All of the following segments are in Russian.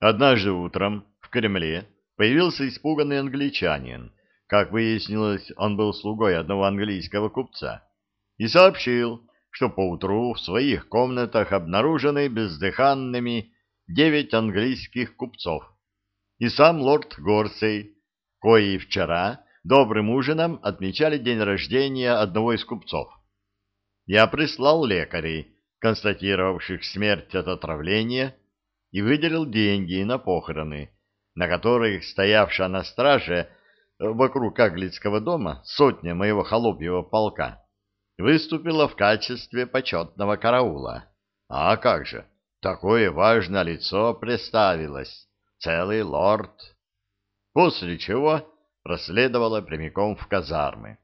Однажды утром в Кремле появился испуганный англичанин. Как выяснилось, он был слугой одного английского купца. И сообщил, что поутру в своих комнатах обнаружены бездыханными девять английских купцов. И сам лорд Горсей, кои вчера добрым ужином отмечали день рождения одного из купцов. Я прислал лекарей, констатировавших смерть от отравления, и выделил деньги на похороны, на которых стоявшая на страже вокруг Аглицкого дома сотня моего холопьего полка выступила в качестве почетного караула. А как же, такое важное лицо представилось, целый лорд. После чего проследовала прямиком в казармы.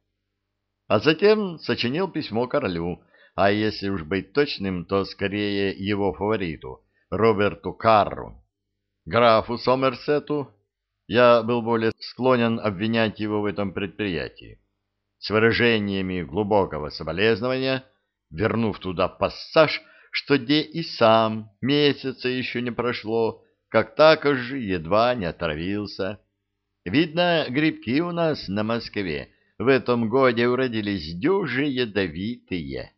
А затем сочинил письмо королю, а если уж быть точным, то скорее его фавориту, Роберту Карру. Графу Сомерсету я был более склонен обвинять его в этом предприятии. С выражениями глубокого соболезнования, вернув туда пассаж, что где и сам месяца еще не прошло, как так же едва не отравился. Видно, грибки у нас на Москве в этом годе уродились дюжи ядовитые.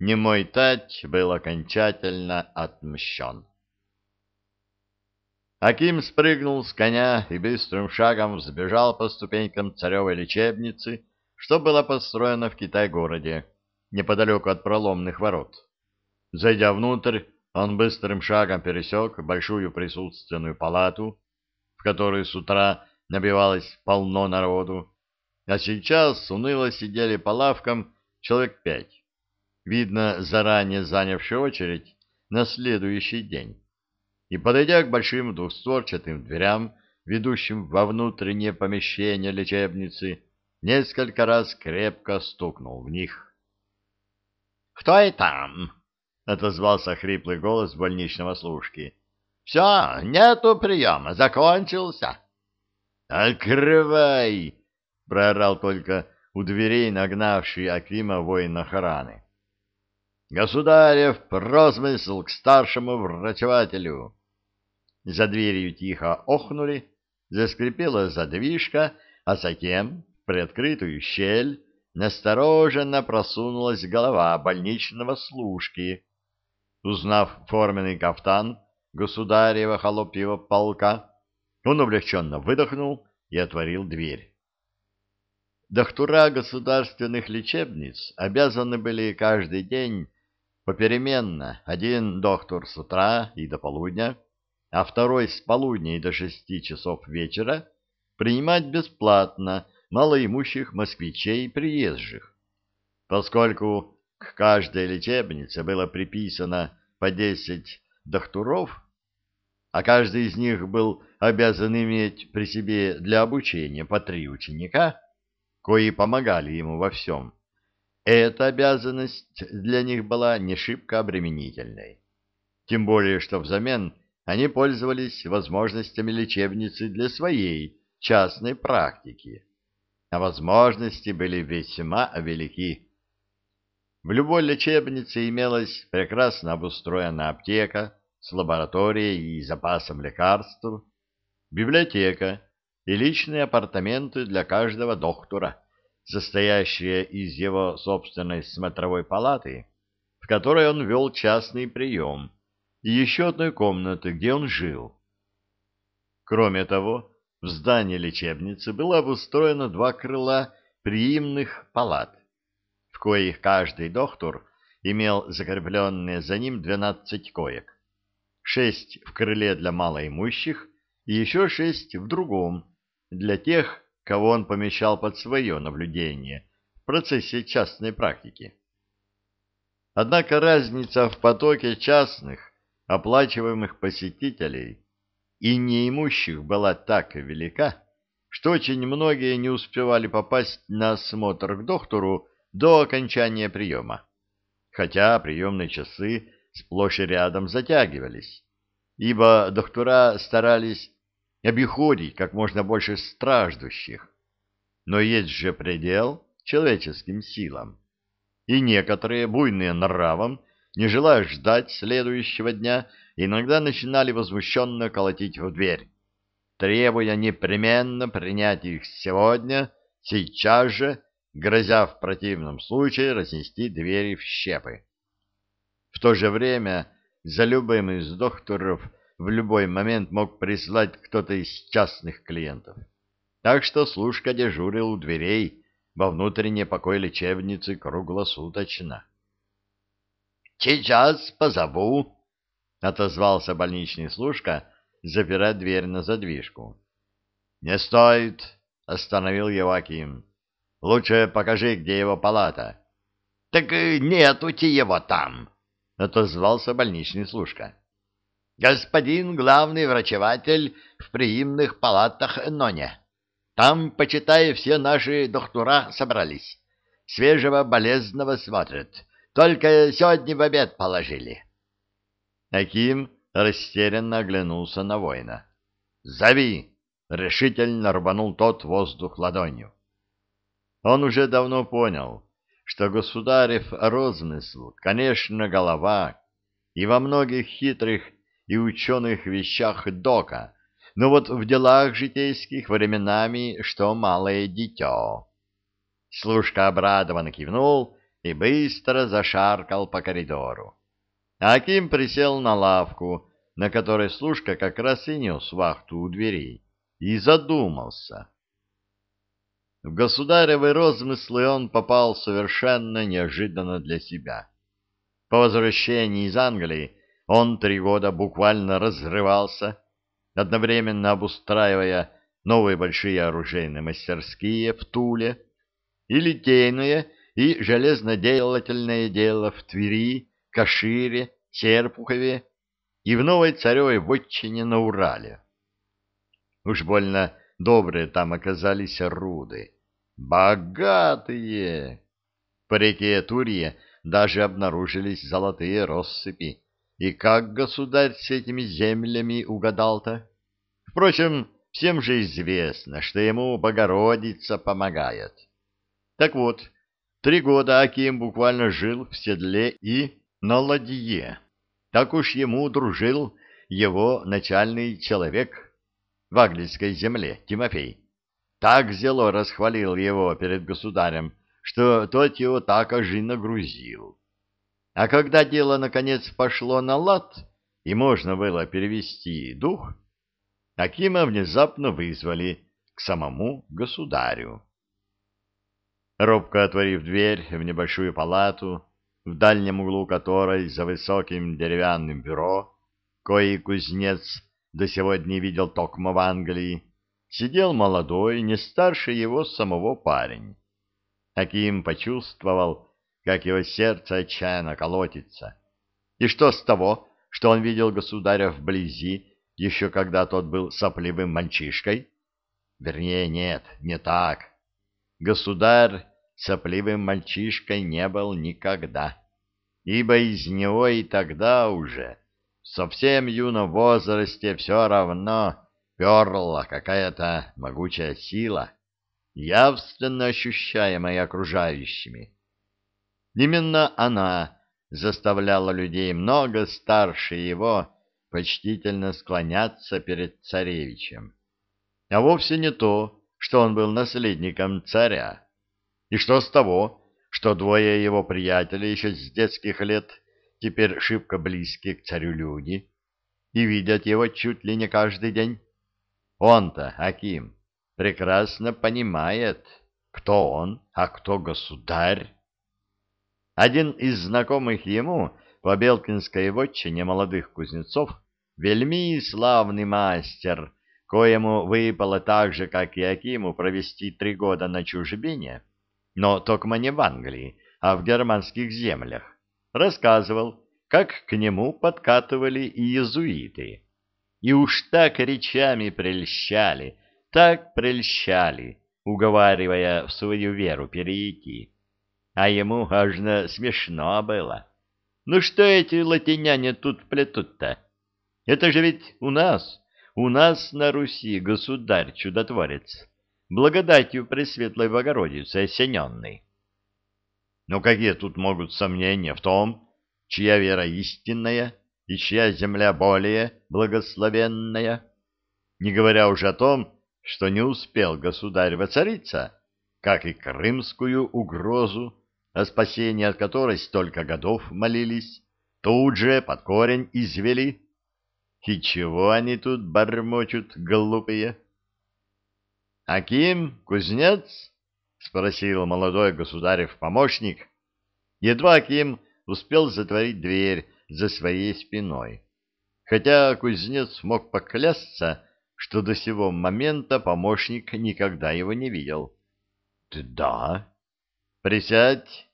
Немой тать был окончательно отмщен. Аким спрыгнул с коня и быстрым шагом взбежал по ступенькам царевой лечебницы, что была построена в Китай-городе, неподалеку от проломных ворот. Зайдя внутрь, он быстрым шагом пересек большую присутственную палату, в которой с утра набивалось полно народу, а сейчас уныло сидели по лавкам человек пять, видно, заранее занявшие очередь на следующий день и, подойдя к большим двухстворчатым дверям, ведущим во внутреннее помещение лечебницы, несколько раз крепко стукнул в них. «Кто и там?» — отозвался хриплый голос больничного служки. «Все, нету приема, закончился». «Открывай!» — проорал только у дверей нагнавший Акима воин охраны. «Государев, просмысл к старшему врачевателю!» За дверью тихо охнули, заскрипела задвижка, а затем в приоткрытую щель настороженно просунулась голова больничного служки. Узнав форменный кафтан государева холопьего полка, он облегченно выдохнул и отворил дверь. Доктора государственных лечебниц обязаны были каждый день попеременно, один доктор с утра и до полудня, а второй с полудня и до шести часов вечера принимать бесплатно малоимущих москвичей приезжих. Поскольку к каждой лечебнице было приписано по десять докторов, а каждый из них был обязан иметь при себе для обучения по три ученика, кои помогали ему во всем, эта обязанность для них была не шибко обременительной. Тем более, что взамен они пользовались возможностями лечебницы для своей частной практики, а возможности были весьма велики. В любой лечебнице имелась прекрасно обустроенная аптека с лабораторией и запасом лекарств, библиотека и личные апартаменты для каждого доктора, состоящие из его собственной смотровой палаты, в которой он вел частный прием, и еще одной комнаты, где он жил. Кроме того, в здании лечебницы было обустроено два крыла приимных палат, в коих каждый доктор имел закрепленные за ним 12 коек, шесть в крыле для малоимущих и еще шесть в другом, для тех, кого он помещал под свое наблюдение в процессе частной практики. Однако разница в потоке частных оплачиваемых посетителей и неимущих была так велика, что очень многие не успевали попасть на осмотр к доктору до окончания приема, хотя приемные часы сплошь и рядом затягивались, ибо доктора старались обиходить как можно больше страждущих. Но есть же предел человеческим силам, и некоторые, буйные нравом, не желая ждать следующего дня, иногда начинали возмущенно колотить в дверь, требуя непременно принять их сегодня, сейчас же, грозя в противном случае разнести двери в щепы. В то же время за любым из докторов в любой момент мог прислать кто-то из частных клиентов. Так что служка дежурил у дверей во внутренний покой лечебницы круглосуточно. «Сейчас позову», — отозвался больничный служка, запирая дверь на задвижку. «Не стоит», — остановил его Аким. «Лучше покажи, где его палата». «Так нету-те его там», — отозвался больничный служка. «Господин главный врачеватель в приимных палатах Ноне. Там, почитай, все наши доктора собрались. Свежего болезного смотрят. Только сегодня в обед положили. Аким растерянно оглянулся на воина. «Зови!» — решительно рванул тот воздух ладонью. Он уже давно понял, что государев розмысл, конечно, голова, и во многих хитрых и ученых вещах дока, но вот в делах житейских временами что малое дитё. Служка обрадованно кивнул и быстро зашаркал по коридору. Аким присел на лавку, на которой служка как раз и нес вахту у дверей, и задумался. В государевы розмыслы он попал совершенно неожиданно для себя. По возвращении из Англии он три года буквально разрывался, одновременно обустраивая новые большие оружейные мастерские в Туле и литейные и железноделательное дело в Твери, Кашире, Серпухове и в Новой Царевой вотчине на Урале. Уж больно добрые там оказались руды. Богатые! По реке Турье даже обнаружились золотые россыпи. И как государь с этими землями угадал-то? Впрочем, всем же известно, что ему Богородица помогает. Так вот, Три года Аким буквально жил в седле и на ладье. Так уж ему дружил его начальный человек в Аглицкой земле, Тимофей. Так зело расхвалил его перед государем, что тот его так аж и нагрузил. А когда дело наконец пошло на лад, и можно было перевести дух, Акима внезапно вызвали к самому государю. Робко отворив дверь в небольшую палату, в дальнем углу которой, за высоким деревянным бюро, кое кузнец до сегодня видел токмо в Англии, сидел молодой, не старше его самого парень. Аким почувствовал, как его сердце отчаянно колотится. И что с того, что он видел государя вблизи, еще когда тот был сопливым мальчишкой? Вернее, нет, не так. Государь сопливым мальчишкой не был никогда, ибо из него и тогда уже, в совсем юном возрасте, все равно перла какая-то могучая сила, явственно ощущаемая окружающими. Именно она заставляла людей много старше его почтительно склоняться перед царевичем, а вовсе не то, что он был наследником царя. И что с того, что двое его приятелей еще с детских лет теперь шибко близкие к царю люди и видят его чуть ли не каждый день? Он-то, Аким, прекрасно понимает, кто он, а кто государь. Один из знакомых ему по Белкинской вотчине молодых кузнецов, вельми славный мастер, коему выпало так же, как и Акиму, провести три года на чужбине, но только не в Англии, а в германских землях, рассказывал, как к нему подкатывали и иезуиты. И уж так речами прельщали, так прельщали, уговаривая в свою веру перейти. А ему аж смешно было. Ну что эти латиняне тут плетут-то? Это же ведь у нас, у нас на Руси государь-чудотворец благодатью Пресветлой Богородицы осененный. Но какие тут могут сомнения в том, чья вера истинная и чья земля более благословенная, не говоря уже о том, что не успел государь воцариться, как и крымскую угрозу, о спасении от которой столько годов молились, тут же под корень извели. И чего они тут бормочут, глупые? — Аким, кузнец? — спросил молодой государев помощник. Едва Аким успел затворить дверь за своей спиной, хотя кузнец мог поклясться, что до сего момента помощник никогда его не видел. — Да. — Присядь.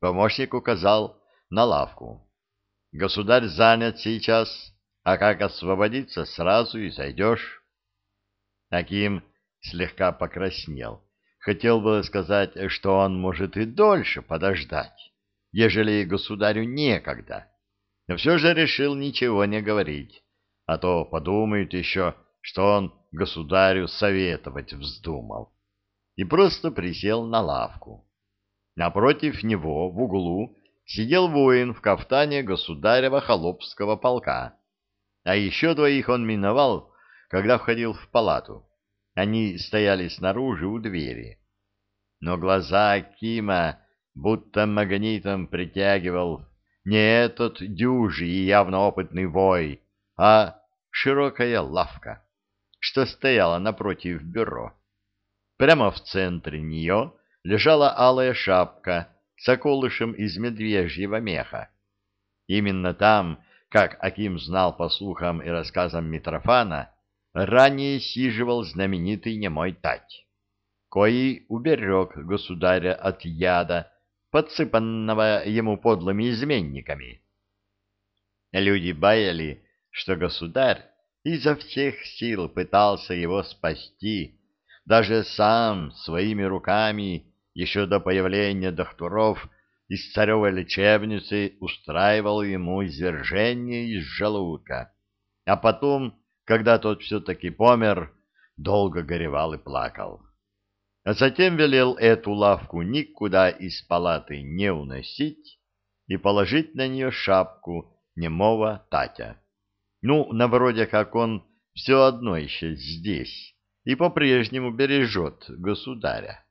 Помощник указал на лавку. — Государь занят сейчас, а как освободиться, сразу и зайдешь. Аким слегка покраснел. Хотел бы сказать, что он может и дольше подождать, ежели государю некогда, но все же решил ничего не говорить, а то подумают еще, что он государю советовать вздумал, и просто присел на лавку. Напротив него, в углу, сидел воин в кафтане государева холопского полка, а еще двоих он миновал, когда входил в палату. Они стояли снаружи у двери. Но глаза Кима будто магнитом притягивал не этот дюжий и явно опытный вой, а широкая лавка что стояла напротив бюро. Прямо в центре нее лежала алая шапка с околышем из медвежьего меха. Именно там, как Аким знал по слухам и рассказам Митрофана, ранее сиживал знаменитый немой Тать, кои уберег государя от яда, подсыпанного ему подлыми изменниками. Люди баяли, что государь изо всех сил пытался его спасти, даже сам своими руками еще до появления докторов из царевой лечебницы устраивал ему извержение из желудка, а потом, когда тот все-таки помер, долго горевал и плакал. А затем велел эту лавку никуда из палаты не уносить и положить на нее шапку немого Татя. Ну, на вроде как он все одно еще здесь и по-прежнему бережет государя.